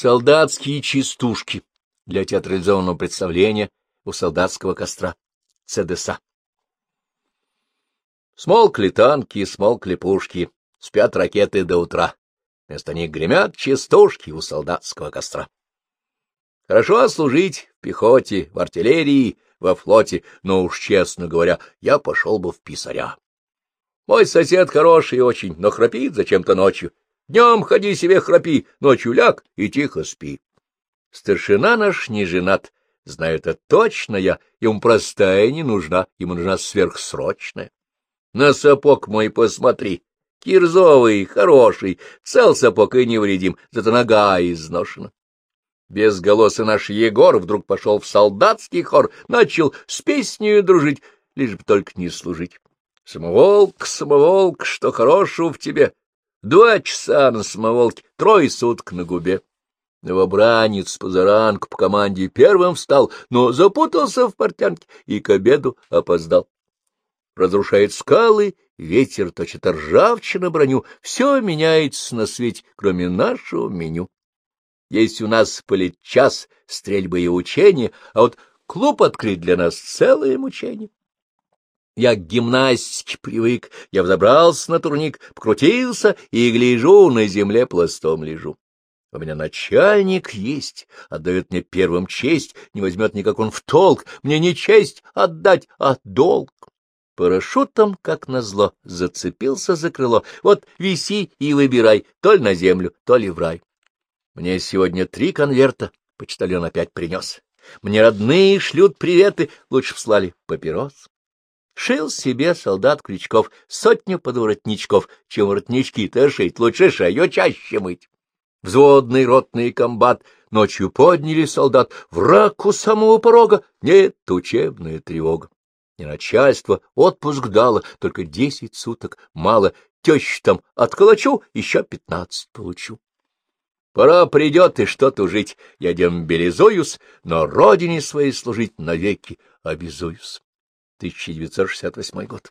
Солдатские частушки для театрализованного представления у солдатского костра. ЦДСА. Смолкли танки, смолкли пушки, спят ракеты до утра. Вместо них гремят частушки у солдатского костра. Хорошо служить в пехоте, в артиллерии, во флоте, но уж, честно говоря, я пошел бы в писаря. Мой сосед хороший очень, но храпит зачем-то ночью. Днем ходи себе храпи, ночью ляг и тихо спи. Старшина наш не женат, знаю это точно я, ему простая не нужна, ему нужна сверхсрочная. На сапог мой посмотри, кирзовый, хороший, цел сапог и невредим, зато нога изношена. Безголосый наш Егор вдруг пошел в солдатский хор, начал с песней дружить, лишь бы только не служить. Самоволк, самоволк, что хорошего в тебе, Два часа на самоволке, трое суток на губе. Новобранец позаранку по команде первым встал, но запутался в портянке и к обеду опоздал. Разрушает скалы, ветер точит ржавчина броню, все меняется на свете, кроме нашего меню. Есть у нас политчас, стрельбы и учения, а вот клуб открыть для нас целое мучение. Я к гимнастике привык, я взобрался на турник, покрутился и, гляжу, на земле пластом лежу. У меня начальник есть, отдает мне первым честь, не возьмет никак он в толк, мне не честь отдать, а долг. Парашютом, как назло, зацепился за крыло, вот виси и выбирай, то ли на землю, то ли в рай. Мне сегодня три конверта, почтальон опять принес. Мне родные шлют приветы, лучше б слали папирос. Шил себе солдат Крючков сотню подворотничков, чем воротнички-то шить, лучше шею чаще мыть. Взводный ротный комбат ночью подняли солдат, враг у самого порога, нет, учебная тревога. Не начальство отпуск дало, только десять суток, мало, тещу там отколочу, еще пятнадцать получу. Пора придет и что-то жить, я дембелизуюсь, но родине своей служить навеки обязуюсь. 1968 год.